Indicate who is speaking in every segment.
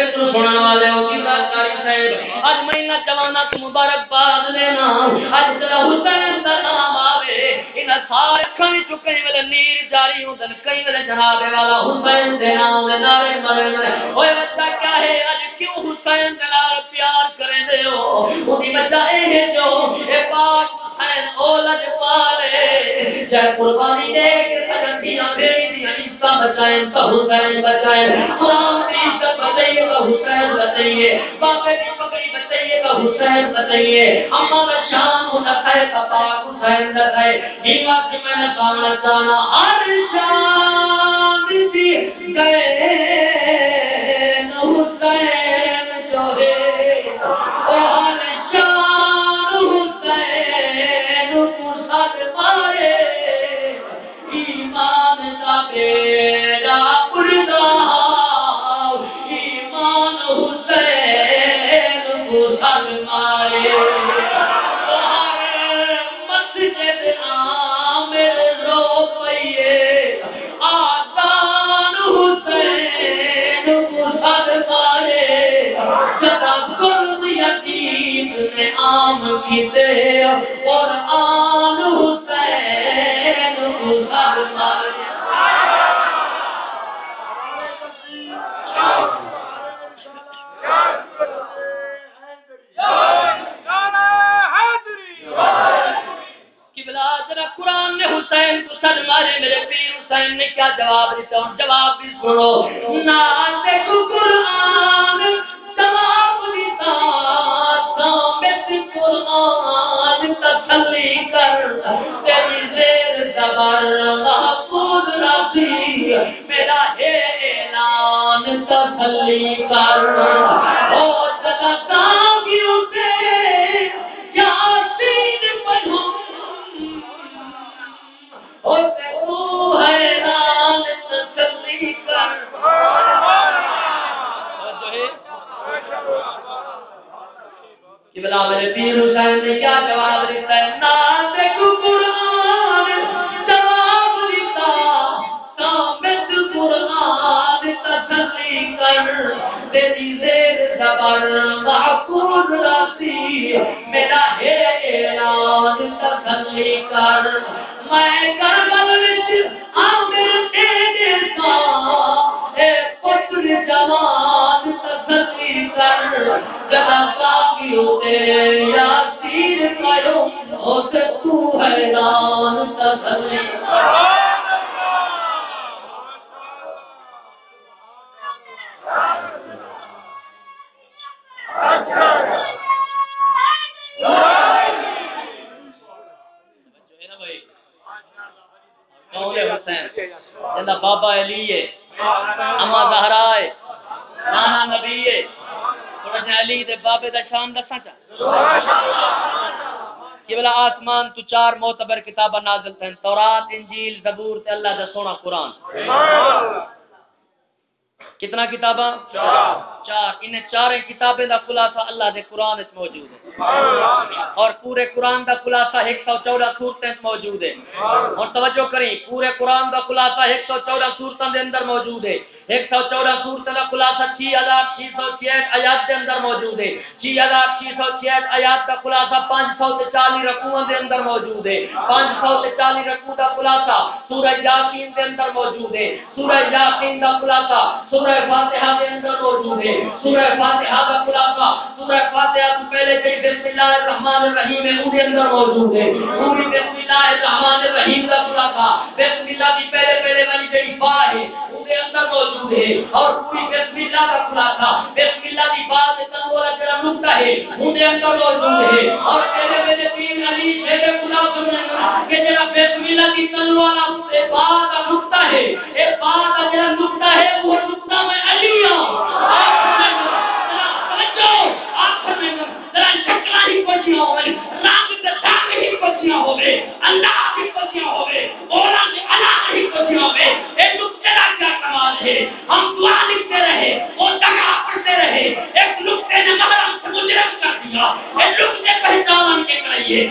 Speaker 1: کے تو والے ہو کی کاری صاحب اج مہینہ جوانا تو مبارک باد اج تیرا حسین دا نام آوے ان سارے کھوی چکے ویلے نیر جاری ہوندن۔ کئی ویلے جناب والا حسین دے نام دے اوے بچہ کیا ہے؟ اج کیوں حسین دے نال پیار کرے دے ہو؟ اے جو، اے پاک حسین اولاد پالے جے قربانی دے کے سجن دی میری دی عزت بچائیں تو حسین بچائیں قرآن کی عزت بچائیے تو حسین بچائیے باپے کی پکڑی بچائیے تو حسین بچائیے اما کا شان ہونا ہے پاک حسین بچائے یہ بات میں نے سامنا چاہنا ہر شان دی گئے حسین کو سر مارے میرے پیر، حسین نے کیا جواب دیتا؟ ہوں جواب بھی سنو۔ ناتے کو قرآن جواب دیتا سامت قرآن تسلی کر۔ تیری زیر زبر محفوظ رسی میرا ہے اعلان تسلی کر۔ قبلہ حسین نے کیا جواب جنہ بابا علی ہے، اما زہرا ہے، نانا نبی ہے۔ تھوڑا جا علی دے بابے دا شان دسا چا کہ بلا آسمان تو چار معتبر کتاباں نازل ہیں تورات، انجیل، زبور تے اللہ دا سونا قرآن۔ کتنا کتاباں؟ چار۔ چار۔ کتابیں دا خلاصہ اللہ دے قرآن وچ موجود ہے۔ اور پورے قرآن دا خلاصہ ایک سو چودہ سورتیں موجود ہے۔ اور توجہ کریں پورے قرآن دا خلاصہ ایک سو چودہ سورتوں دے اندر موجود ہے۔ ایک سو چودہ سورتوں کا خلاصہ چھ ہزار چھ سو چھیاٹ آیات کے اندر موجود ہے۔ چھ ہزار چھ سو چھیاٹ آیات کا خلاصہ پانچ سو سے چالی رقووں کے اندر موجود ہے۔ پانچ سو سے چالی رقو کا خلاصہ سورہ یاسین کے اندر موجود ہے۔ سورہ یاسین کا خلاصہ سورہ فاتحہ کے اندر موجود ہے۔ سورہ فاتحہ کا خلاصہ سورہ فاتحہ سے پہلے کہ بسم اللہ الرحمن الرحیم ہے ان کے اندر موجود ہے۔ پوری بسم اللہ الرحمن الرحیم کا خلاصہ۔ بسم اللہ کی پہلے پہلے والی جڑی با ہے ان کے اندر موجود موجود ہے اور پوری بسم اللہ کا خلاصہ، بسم اللہ کی بات سے تنگ والا جڑا نقطہ ہے ان اندر موجود ہے اور پہلے میرے تین علی شیر خلاصہ کہ جڑا بسم اللہ کی تنگ والا سے بات کا نقطہ ہے۔ ایک بات کا جڑا نقطہ ہے، وہ نقطہ میں علی ہوں۔ آخر میں ذرا ہی پچیاں ہوئے ہی پچیاں ہوئے اللہ پچیاں ہوئے اولا اللہ ہی پچیاں ہوئے کیا کمال ہے۔ ہم دعا لکھتے رہے، اور دگا پڑھتے رہے۔ ایک نے سے مجرم کر دیا۔ پہچان کریے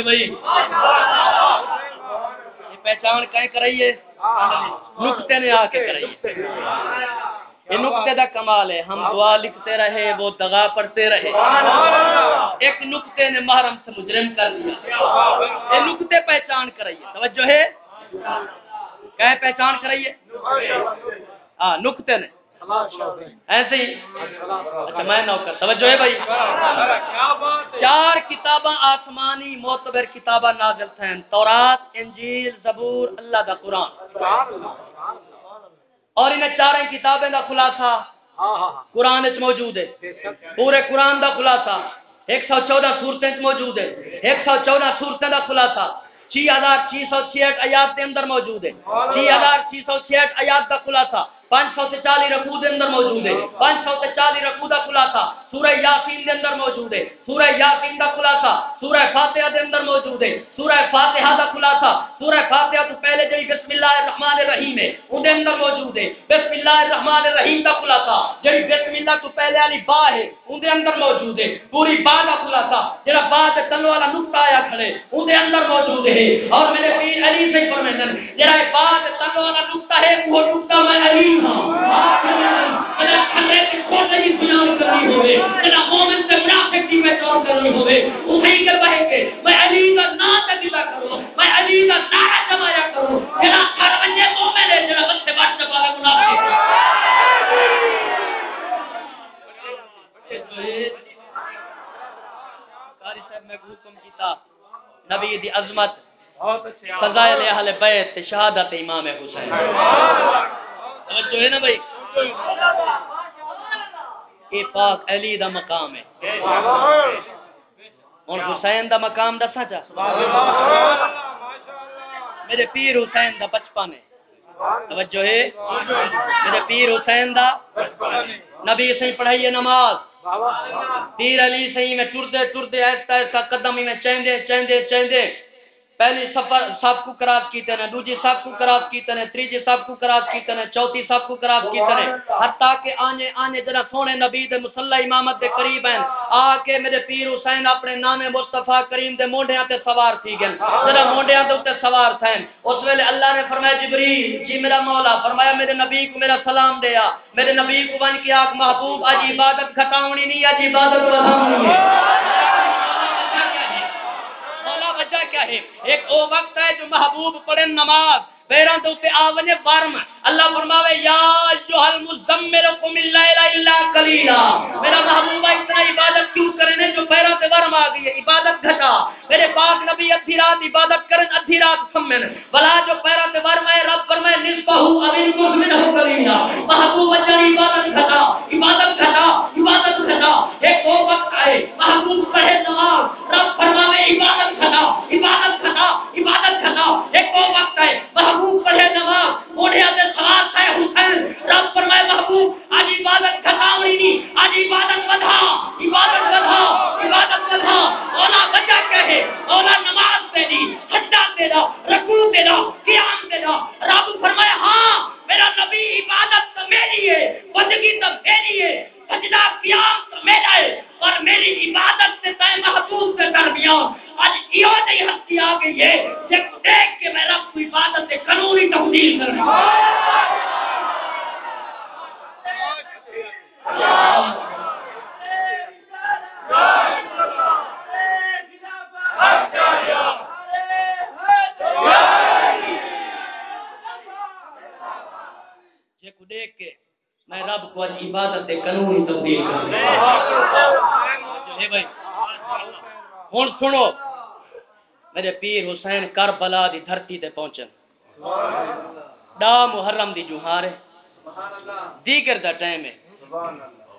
Speaker 1: ہے بھائی۔ یہ پہچان کہیں کرائیے؟ نقطے نے آ کے کرائیے۔ یہ نقطے دا کمال ہے۔ ہم دعا لکھتے رہے، وہ دغا پڑھتے رہے۔ ایک نقطے نے محرم سے مجرم کر دیا۔ یہ نقطے پہچان کرائیے۔ توجہ ہے؟ کہیں پہچان کرائیے؟ ہاں نقطے نے۔ ایسے ہی۔ اچھا میں نوکر۔ توجہ ہے بھائی۔ چار کتاباں آسمانی معتبر کتاباں نازل تھیں۔ تورات، انجیل، زبور، اللہ دا قرآن۔ اور انہیں چاریں کتابیں دا خلاصہ قرآن وچ موجود ہے۔ پورے قرآن دا خلاصہ۔ ایک سو چودہ صورتیں موجود ہے۔ ایک سو چودہ صورتیں دا خلاصہ۔ چھ ہزار چھ سو چھیاٹ آیات کے اندر موجود ہے۔ چھ ہزار چھ سو چھیاٹ آیات کا خلاصہ۔ پانچ سو سے چالی رقو دے اندر موجود ہے۔ پانچ سو سے چالیس رقو کا خلاصہ۔ سورہ یاسین دے اندر موجود ہے۔ سورہ یاسین دا خلاصہ، سورہ فاتحہ دے اندر موجود ہے۔ سورہ فاتحہ دا خلاصہ، سورہ فاتحہ تو پہلے جی بسم اللہ الرحمن الرحیم ہے ان دے اندر موجود ہے۔ بسم اللہ الرحمن الرحیم دا خلاصہ، جڑی بسم اللہ تو پہلے والی با ہے ان دے اندر موجود ہے۔ پوری با دا خلاصہ، جڑا با دے تن والا نقطہ آیا کھڑے ان دے اندر موجود ہے۔ اور میرے پیر علی سے فرمائیں جڑا با دے تن والا نقطہ ہے، وہ نقطہ میں علی ہوں جڑا کھڑے ہوے جڑا مومن تے منافق کی میں دور کرنی ہوے وہ صحیح کر پائے کہ میں علی کا نام تکیلا کروں میں علی کا نعرہ جمایا کروں جڑا گھر ونجے مومن ہے جڑا بچے بچ والا منافق قاری صاحب میں حکم کیتا نبی دی عظمت فضائل اہل بیت شہادت امام حسین۔ توجہ ہے نا بھائی؟ یہ پاک علی دا مقام ہے۔ اور حسین دا مقام دسا چا میرے پیر حسین دا بچپن ہے۔ توجہ ہے۔ میرے پیر حسین دا نبی سے پڑھائیے نماز۔ پیر علی صحیح میں ٹردے ٹردے ایسا ایسا قدم میں چیندے چیندے چیندے۔ پہلی سفر سب کو کرات کیتے نے، دوجی سب کو کرات کیتے نے، تریجی سب کو کرات کیتے نے، چوتھی سب کو کرات کیتے نے۔ حتیٰ کہ آنے آنے جنا سونے نبی دے مسلح امامت دے قریب ہیں، آ کے میرے پیر حسین اپنے نام مصطفیٰ کریم دے مونڈیاں تے سوار تھی گئے۔ جنا مونڈیاں دے اتے سوار تھے۔ اس ویلے اللہ نے فرمایا، جبریل جی میرا مولا، فرمایا میرے نبی کو میرا سلام دیا میرے نبی کو بن کے آگ محبوب، آج عبادت گھٹاونی نہیں، آج عبادت بڑھاونی ہے مولا وجہ کیا ہے؟ ایک او وقت ہے جو محبوب پڑھے نماز۔ پیران تو تے آونے ورم اللہ فرماوے، یا ایھا المزمل قم اللیل الا قلیلا۔ میرا محبوب اتنا عبادت کیوں کرنے جو پیران تے ورم آ گئی ہے؟ عبادت گھٹا۔ میرے پاک نبی ادھی رات عبادت کرن، ادھی رات سمن بلا جو پیران تے ورم ہے رب فرمائے نصفہ امن کو منہ قلیلا۔ محبوب اچھا عبادت گھٹا۔ عبادت گھٹا عبادت گھٹا۔ ایک او وقت آئے، محبوب پڑھے نماز رب فرماوے، عبادت گھٹا عبادت گھٹا۔ عبادت گھٹا ایک او وقت آئے محبوب پڑھے نماز۔ موڑے آتے سوال ہے حسین۔ رب فرمائے محبوب، آج عبادت کرنا گھٹاونی نہیں۔ آج عبادت بدھا۔ عبادت بدھا۔ عبادت بدھا۔ اولا بچہ کہے اولا نماز دے دی، سجدہ دے دا، رکوع دے دا، قیام دے دا۔ رب فرمائے ہاں میرا نبی عبادت تو میری ہے، بندگی تو میری ہے، سجدہ قیام تو میرا ہے۔ اور میری عبادت سے تے محبوب سے درمیان آج یہ نہیں ہستی آ گئی ہے جب دیکھ کے میں رب کو عبادت سے قانونی تبدیل کرنا یہ کو دیکھ کے میں رب کو عبادت سے قانونی تبدیل کرنا ہے بھائی ہوں سنو۔ میرے پیر حسین کربلا دی دھرتی تے پہنچن۔ ڈا محرم دی جوہار ہے۔ دیگر دا ٹائم ہے۔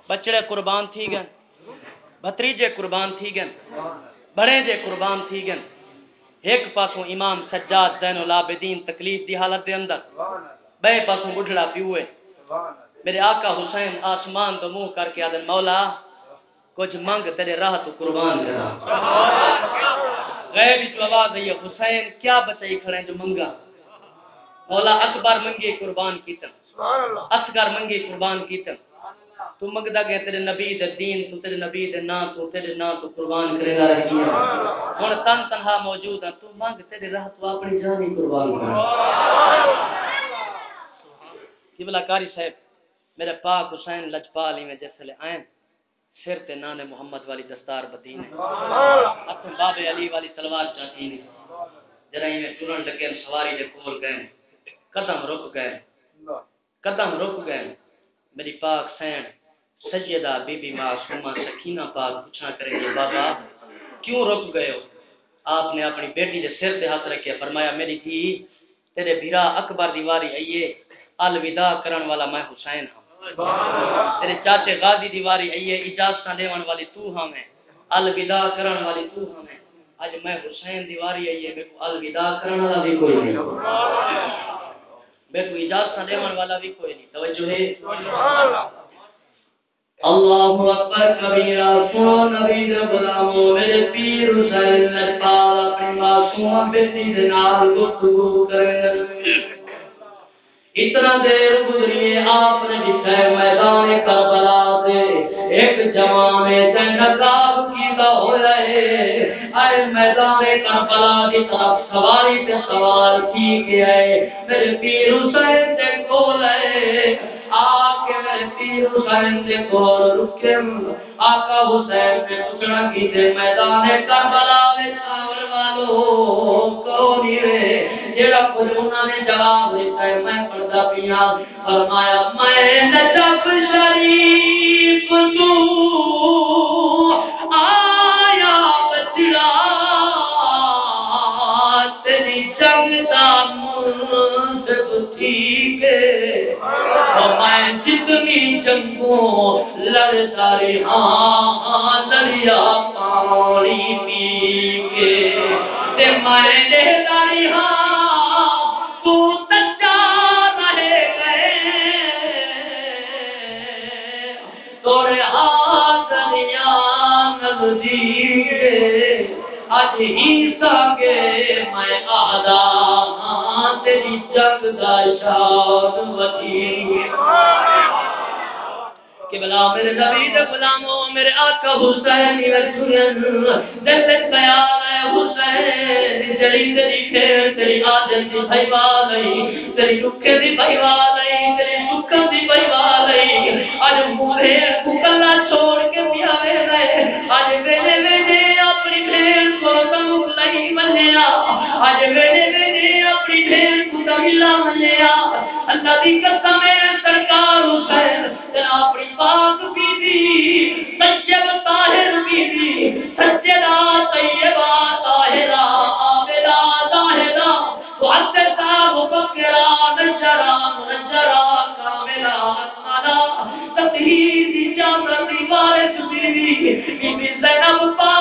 Speaker 1: بچڑے قربان تھی گن بھتریجے قربان تھی گن بڑے جے قربان تھی گن ایک پاسوں امام سجاد زین العابدین تکلیف دی حالت دے اندر۔ بے پاسوں بڑھڑا پیوئے میرے آقا حسین آسمان تو منہ کر کے آدن، مولا کچھ منگ تیرے راہ تو قربان کرا غیبی جو آواز ہے حسین کیا بچائی کھڑے ہیں جو منگا؟ مولا اکبر منگے قربان کیتن اصغر منگے قربان کیتن تو منگدا گیا تیرے نبی دے دین تو تیرے نبی دے نام تو تیرے نام تو قربان کرے گا رہی ہے ہن تن تنہا موجود ہے تو منگ تیرے راہ تو اپنی جان ہی قربان کر قبلہ کاری صاحب میرے پاک حسین لجپال میں جیسے لے آئیں سر تے نانے محمد والی دستار بدین اپنے بابے علی والی تلوار چاہتی نے جرا میں ٹرن لگے سواری دے کول گئے۔ قدم رک گئے۔ قدم رک گئے۔ میری پاک سین سجدہ بی بی معصومہ سکینہ پاک پوچھنا کریں گے بابا کیوں رک گئے ہو؟ آپ نے اپنی بیٹی کے سر سے ہاتھ رکھے۔ فرمایا میری تھی تیرے بھیرا اکبر دیواری آئیے۔ الوداع کرن والا میں حسین ہوں تیرے چاچے غازی دیواری آئیے اجازت دیون والی تو ہاں میں الوداع کرن والی تو ہاں میں اج میں حسین دیواری آئیے میں کو الوداع کرن والا بھی کوئی نہیں۔ میں کو اجازت دیون والا بھی کوئی نہیں۔ توجہ ہے۔ اللہ اکبر کبیرہ سنو نبی دے غلاموں، میرے پیر حسین لجپال اپنی معصوم بیٹی دے نال گفتگو کرے اتنا دیر گزری، آپ نے جتنے میدان کربلا سے۔ ایک جوان تے نقاب کیتا ہو رہے اے میدان کربلا دی طرف سواری تے سوار کی گیا ہے۔ میرے پیر حسین سے کھول تے کولے آکے میرے پیر حسین دے کول رکے۔ آقا حسین نے پوچھنا کی تے میدان کربلا میں چاول والو کونی رے جڑا کچھ انہوں نے جواب دیتا ہے، میں پڑھتا پیا ہاں۔ فرمایا، میں نجف شریف تو آیا بچڑا تیری جنگ دا منصب ٹھیک میں جتنی جنگوں لڑتا رہا، دریا پانی پی کے ہاں، اج ہی ساگے میں آدھا ہاں، تیری جگ دا شاد ودی میرے نبی دے میرے آقا حسین ہے حسین جڑی تیری تیری دی تیری دی تیری دی اج مورے کلا چھوڑ کے پیاوے رہے اج ویلے ویلے اپنی بھیڑ کو تم لئی اج ویلے ویلے اپنی کو اللہ دی قسم ہے، سرکار حسین اپنی پاک بی بی طیب طاہر بی بی سجدہ طیبہ طاہرہ عابدہ طاہرہ معززہ مبکرہ نشرہ منجرہ کاملہ اسمانہ تطہیر اجازت وارث بی بی بی بی زینب، پاک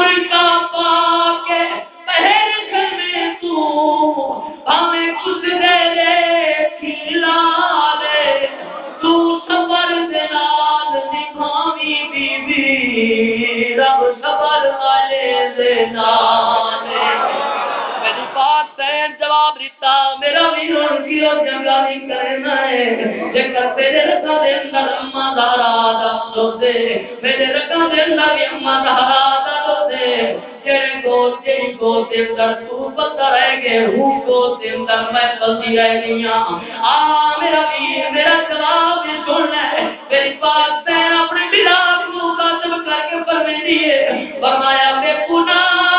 Speaker 1: آمی پہر تو ہمیں کچھ دے کھلا تو صبر دلال بی بی رب صبر والے میری بات جواب دیتا، میرا بھی کی اور جگہ نہیں کرنا ہے۔ جے کر تیرے رکھا دے اندر، اما دارا دا دے میرے رکھا دے اندر اما دارا دا دے تیرے گود تیری گود دے اندر تو پتہ رہ گئے ہوں گود دے اندر میں پلتی رہ گئی آ ہاں۔ میرا ویر، میرا جواب یہ سن لے۔ میری پاک بہن اپنے بلال کو مخاطب کر کے فرمائی ہے۔ فرمایا بے گناہ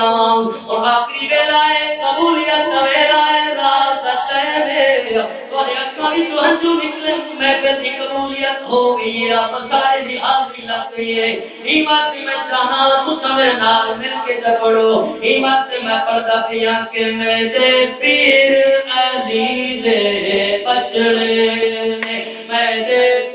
Speaker 1: بات اور آخری ویلا ہے قبولیت کا ویلا ہے رات سچے ہے اور اکھاری ہنجو نکلے، میں کسی قبولیت ہو گئی ہے۔ آپ سارے حاضری لگ گئی ہے۔ ایمان سے میں چاہاں تو سمے نال مل کے جگڑو۔ ایمان سے میں پردہ پیا کہ میں دے پیر عزیز بچڑے میں دے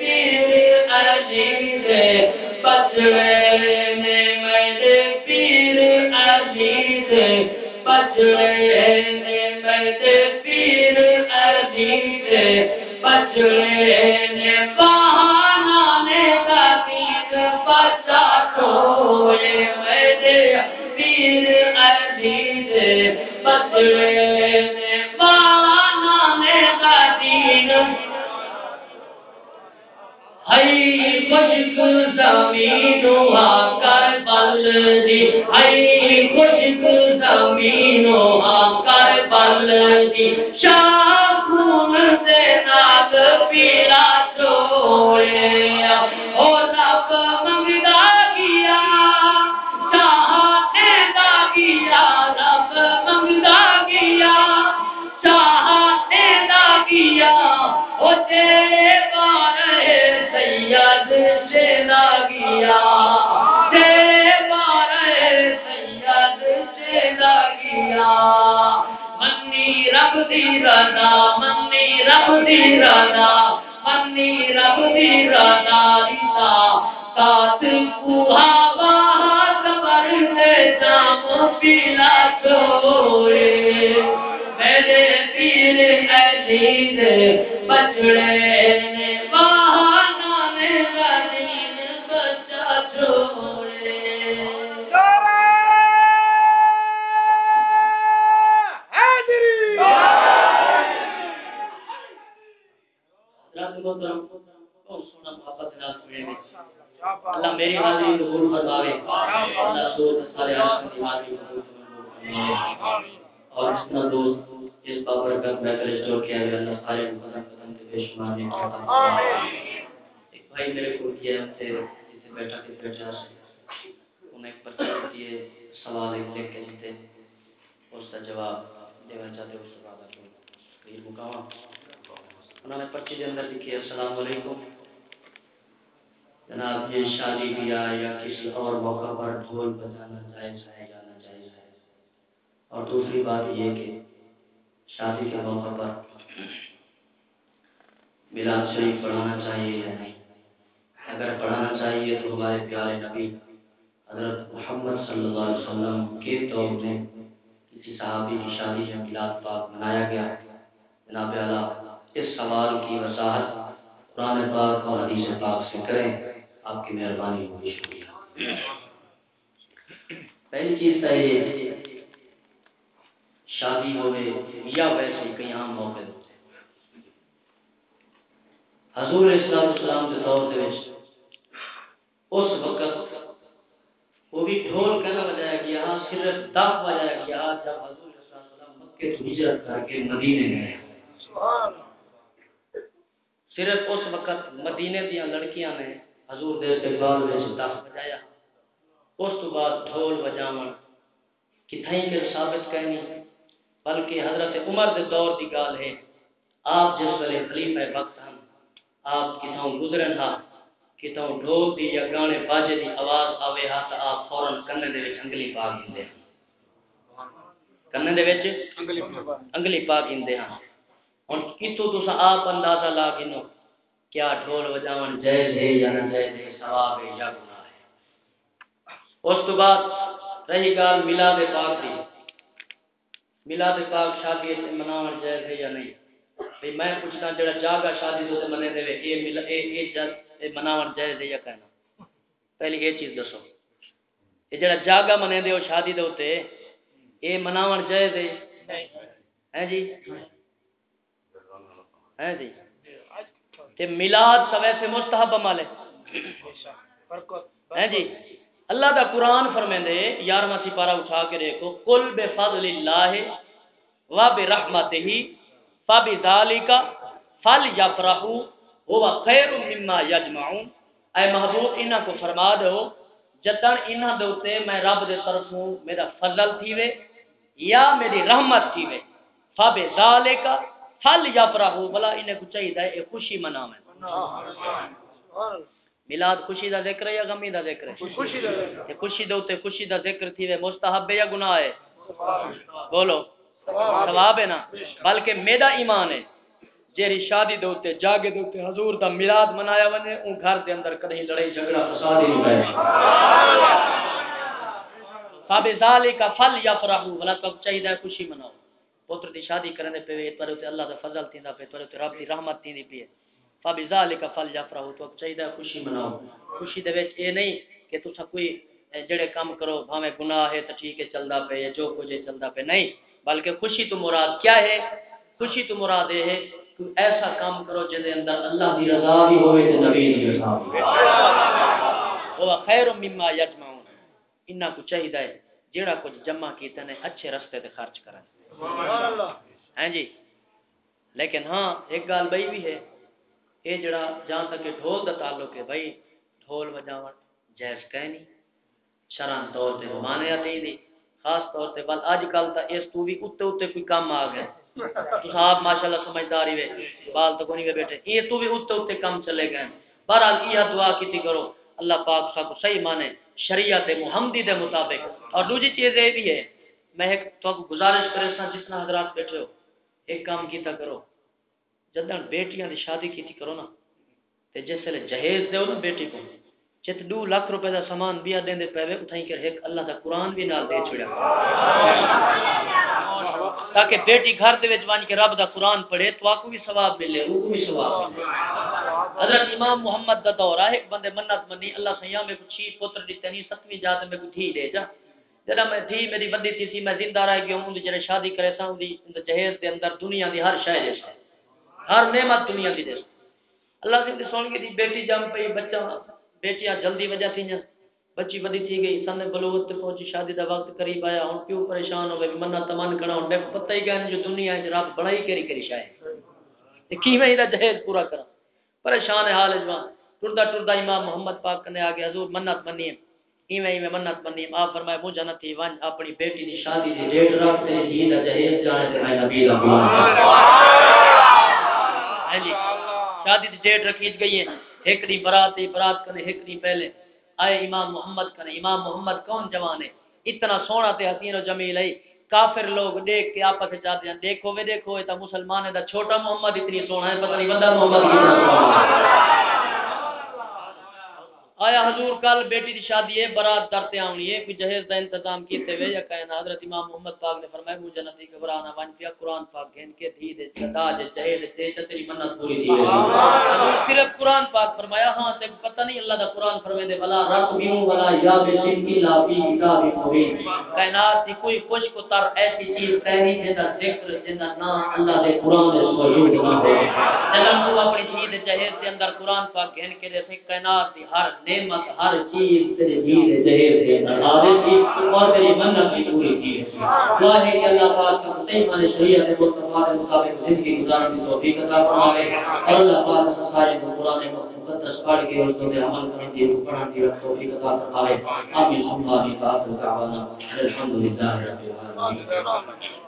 Speaker 1: ہئی خشک زمین کر بل دی۔ ہئی خشک زمین کر پل دی۔ شاہ سات کوہا باہا کبر سے جام پیلا پرچہ سوال ایک لکھ کے دیتے اس کا جواب دینا چاہتے اس کے بعد آپ یہ مقام۔ انہوں نے پرچی کے اندر لکھی السلام علیکم۔ جناب، یہ شادی بیاہ یا کسی اور موقع پر ڈھول بجانا جائز ہے یا ناجائز ہے؟ اور دوسری بات یہ کہ شادی کے موقع پر میلاد شریف پڑھانا چاہیے یا نہیں؟ اگر پڑھانا چاہیے تو ہمارے پیارے نبی حضرت محمد صلی اللہ علیہ وسلم کے دور میں کسی صحابی کی شادی میں میلاد پاک منایا گیا جناب اعلیٰ، اس سوال کی وضاحت قرآن پاک اور حدیث پاک سے کریں، آپ کی مہربانی ہوگی شکریہ پہلی چیز تو یہ شادی ہوئے یا ویسے کئی عام موقع ہوتے حضور اسلام اسلام کے دور کے اس وقت بھی ڈھول کہنا بجایا گیا صرف دف بجایا گیا جب حضور اسلام مکے تو ہجرت کر کے مدینے گئے صرف اس وقت مدینے دیا لڑکیاں نے حضور دے استقبال میں دف بجایا۔ اس تو بعد ڈھول بجاون کتھائی کے ثابت کہنی بلکہ حضرت عمر دے دور دی گال ہے آپ جس ویلے خلیفہ وقت ہن آپ کتھاؤں گزرن ہا کہ تو ڈھول دی یا گانے باجے دی آواز آوے ہا تا آپ فوراً کنے دے وچ انگلی پا دیندے کنے دے وچ انگلی پا دیندے ہاں۔ ہن کتوں تساں آپ اندازہ لا گنو کیا ڈھول وجاون جائز ہے یا نہ جائز ہے ثواب ہے یا گناہ ہے۔ اس تو بعد رہی گال میلاد پاک دی۔ میلاد پاک شادی تے مناون جائز ہے یا نہیں؟ بھئی میں پوچھنا جڑا جاگا شادی تو تے منے دے اے مل اے اے اے مناون جائز ہے یا کہنا پہلی یہ چیز دسو یہ جڑا جاگا منے دے او شادی دے اوتے اے مناون جائز ہے ہیں جی ہیں جی کہ میلاد سوے سے مستحب عمل ہے ہیں جی اللہ دا قرآن فرمیندے یارواں سپارہ اٹھا کے دیکھو کل بفضل اللہ و برحمتہ فبذالک فلیفرحوا هو خیر مما یجمعون اے محبوب انہاں کو فرما دو جتن انہاں دے اوتے میں رب دے طرفوں میرا فضل تھیوے یا میری رحمت تھیوے۔ فبذالک فلیفرحوا بلا انہیں کو چاہیے اے خوشی مناویں۔ میلاد خوشی دا ذکر ہے یا غمی دا ذکر ہے؟ خوشی دا ذکر۔ خوشی دے اوتے خوشی دا ذکر تھیوے مستحب ہے یا گناہ ہے؟ بولو ثواب ہے نا؟ بلکہ میرا ایمان ہے۔ جیری شادی دے اوتے، جاگے دے اوتے حضور دا میلاد منایا ونے اون گھر دے اندر کدی لڑائی جھگڑا فساد نہیں پے فاب ذالک فل یفرحوا ولا تو چاہیے خوشی مناؤ۔ پتر دی شادی کرنے پے پر اوتے اللہ دا فضل تیندا پے پر اوتے رب دی رحمت تیندی پی فاب ذالک فل یفرحوا تو چاہیے خوشی مناؤ۔ خوشی دے وچ اے نہیں کہ تسا کوئی جڑے کام کرو، بھاویں گناہ ہے تو ٹھیک ہے، چلدا پے جو کچھ ہے چلدا پے نہیں، بلکہ خوشی تو مراد کیا ہے؟ خوشی تو مراد ہے کہ ایسا کام کرو جن اندر اللہ دی رضا بھی ہوئے تے نبی دی رضا بھی وہ خیر مما یجمعون انہاں کو چاہیے ہے، جیڑا کچھ جمع کیتے نے اچھے رستے تے خرچ کرن سبحان اللہ ہیں جی۔ لیکن ہاں ایک گل بئی بھی ہے، اے جڑا جہاں تک ڈھول دا تعلق ہے بھائی ڈھول بجاون جائز کہیں نہیں۔ شران طور تے مانیا تے نہیں خاص طور تے، بل اج کل تا اس تو بھی اوتے اوتے کوئی کام آ گیا۔ تو آپ ماشاءاللہ سمجھداری وے، بال تو کونی وے بیٹھے۔ یہ تو بھی اوتے اوتے کام چلے گئے۔ بہرحال یہ دعا کیتی کرو۔ اللہ پاک سب صحیح مانے، شریعت محمدی دے مطابق۔ اور دوسری چیز یہ بھی ہے، میں ایک تو گزارش کرے سا جتنا حضرات بیٹھے ہو، ایک کام کیتا کرو۔ جدن بیٹیاں دی شادی کیتی کرو نا، تے جس لے جہیز دیو نا بیٹی کو۔ چت دو لاکھ روپے دا سامان بیا دین دے پے اتھائی کر ایک اللہ دا قرآن بھی نال دے چھڑیا تاکہ بیٹی گھر دے وچ وان کے رب دا قرآن پڑھے، تو آکو بھی ثواب ملے، او بھی ثواب حضرت امام محمد دا دور ہے ایک بندے منت منی، اللہ سیاں میں کچھ چیز پتر دیتے نہیں ستویں جات میں کچھ دھی دے جا۔ جڑا میں دھی میری بندی تھی سی، میں زندہ رہ گیا ہوں جڑے شادی کرے سا ہوں دی جہیز دے اندر دنیا دی ہر شے جیسا ہر نعمت دنیا دی جیسا اللہ سے سن کے دی بیٹی جم پئی، بچہ بیٹیاں جلدی وجہ تھی بچی ودی تھی گئی سن بلوغت پہنچی، شادی دا وقت قریب آیا ہن کیوں پریشان ہوے مننا تمن کنا ہن دیکھ پتہ ہی گیا جو دنیا وچ رب بڑائی کری کری شاید۔ تے کیویں دا جہیز پورا کرا پریشان ہے حال جوان۔ ٹردا ٹردا امام محمد پاک نے آگے، حضور منت منی ایویں ایویں منت منی آپ فرمائے مجھے نہ تھی ون اپنی بیٹی دی شادی دی ڈیٹ رکھ تے ہی دا جہیز جانے تے میں نبی دا ہاں جی شادی دی ڈیٹ رکھی گئی ہے۔ ایک برات برات کنے ایک پہلے۔ آئے امام محمد کنے۔ امام محمد کون جوان ہے؟ اتنا سونا تے حسین و جمیل ہے۔ کافر لوگ دیکھ کے آپس میں چاہتے ہیں۔ دیکھو وے دیکھو، یہ مسلمان ہے دا چھوٹا محمد اتنی سونا ہے، پتہ نہیں بندہ محمد کتنا سونا۔ آیا حضور کل بیٹی دی شادی ہے برات درتے آونی ہے کوئی جہیز دا انتظام کیتے ہوئے یا کہنا حضرت امام محمد پاک نے فرمایا مجھے نبی گھبرانا ون پیا قرآن پاک گھن کے دھی دے چدا دے جہیز دے تیری منت پوری تھی حضور صرف قرآن پاک فرمایا ہاں تے پتہ نہیں اللہ دا قرآن فرمائے دے ولا رب بیوں ولا یا بے سن کی لا فی کتاب مبین۔ کائنات دی کوئی خوش کو تر ایسی چیز پہنی جن دا ذکر جن دا نام اللہ دے قرآن دے موجود نہ ہو جنن تو اپنی چیز جہیز دے اندر قرآن پاک گھن کے دے کائنات دی ہر نعمت ہر چیز تیرے دین جہیز دے اندر حاضر اور تیری منت بھی پوری کی ہے۔ دعا ہے کہ اللہ پاک کا صحیح مان شریعت مصطفیٰ کے مطابق زندگی گزارنے کی توفیق عطا فرمائے اور اللہ پاک ہم سارے کو قرآن مقدس پڑھ کے اس پر عمل کرنے کی پڑھنے کی توفیق عطا فرمائے آمین۔ ہم اللہ تعالی دعوانا۔ الحمدللہ رب العالمین۔